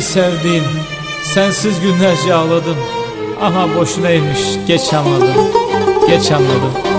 Sevdiğim sensiz günlerce ağladım Ama boşunaymış geç anladım Geç anladım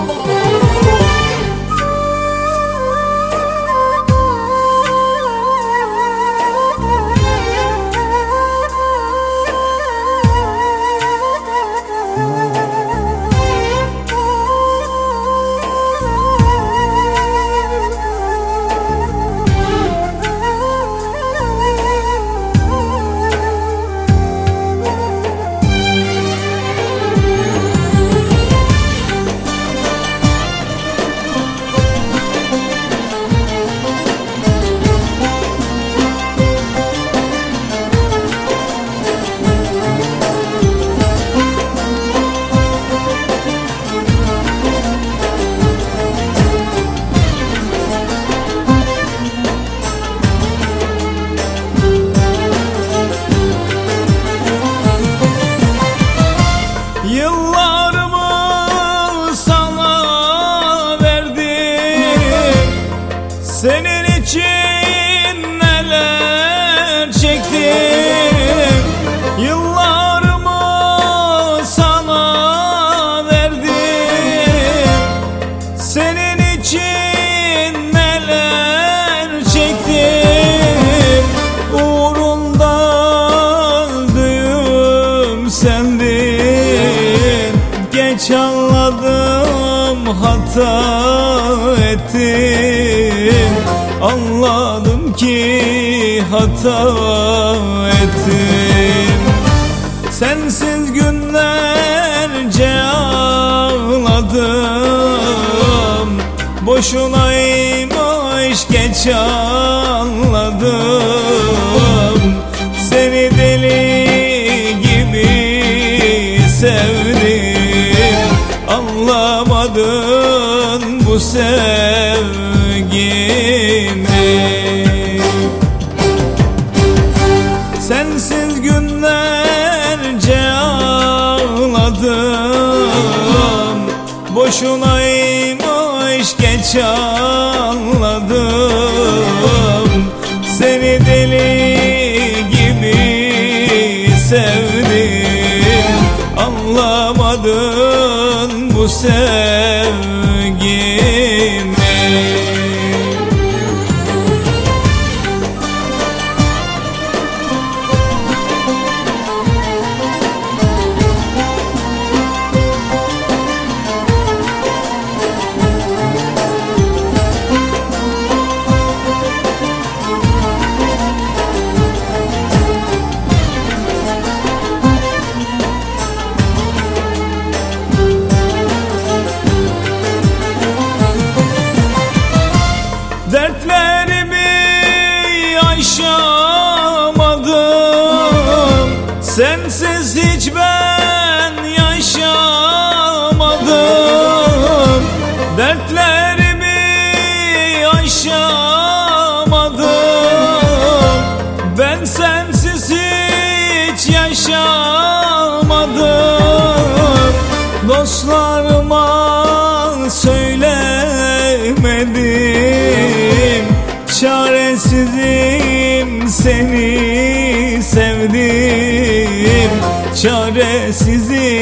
singing. Hata ettim. Anladım ki hata ettim. Sensiz günlerce ağladım. Boşunaymış geç anladım Anlamadın bu sevgimi? Sensiz günlerce ağladım. Boşunaymış geç Anlamadın söylemedim Çaresizim seni sevdim Çaresizim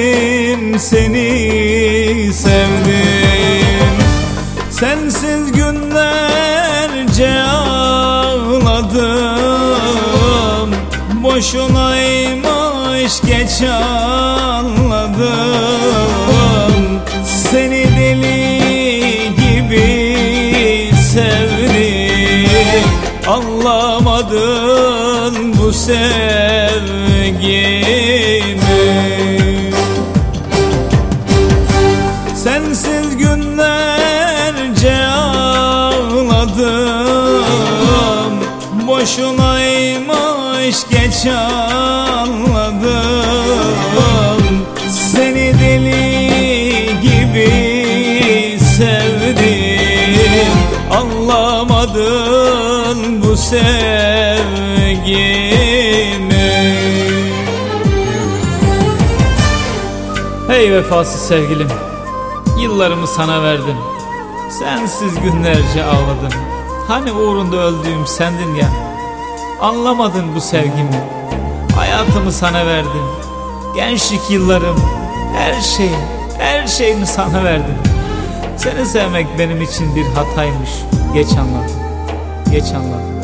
seni sevdim. Sensiz günlerce ağladım Boşunaymış geç anladım. Seni deli Anlamadın bu sevgimi. Sensiz günlerce ağladım. Boşunaymış geç anladım. Seni deli gibi sevdim. Anlamadın bu sevgimi Hey vefasız sevgilim Yıllarımı sana verdim. Sensiz günlerce ağladım. Hani uğrunda öldüğüm sendin ya Anlamadın bu sevgimi. Hayatımı sana verdim. Gençlik yıllarım Her şeyim Her şeyimi sana verdim. Seni sevmek benim için bir hataymış. Geç anladım Geç anladım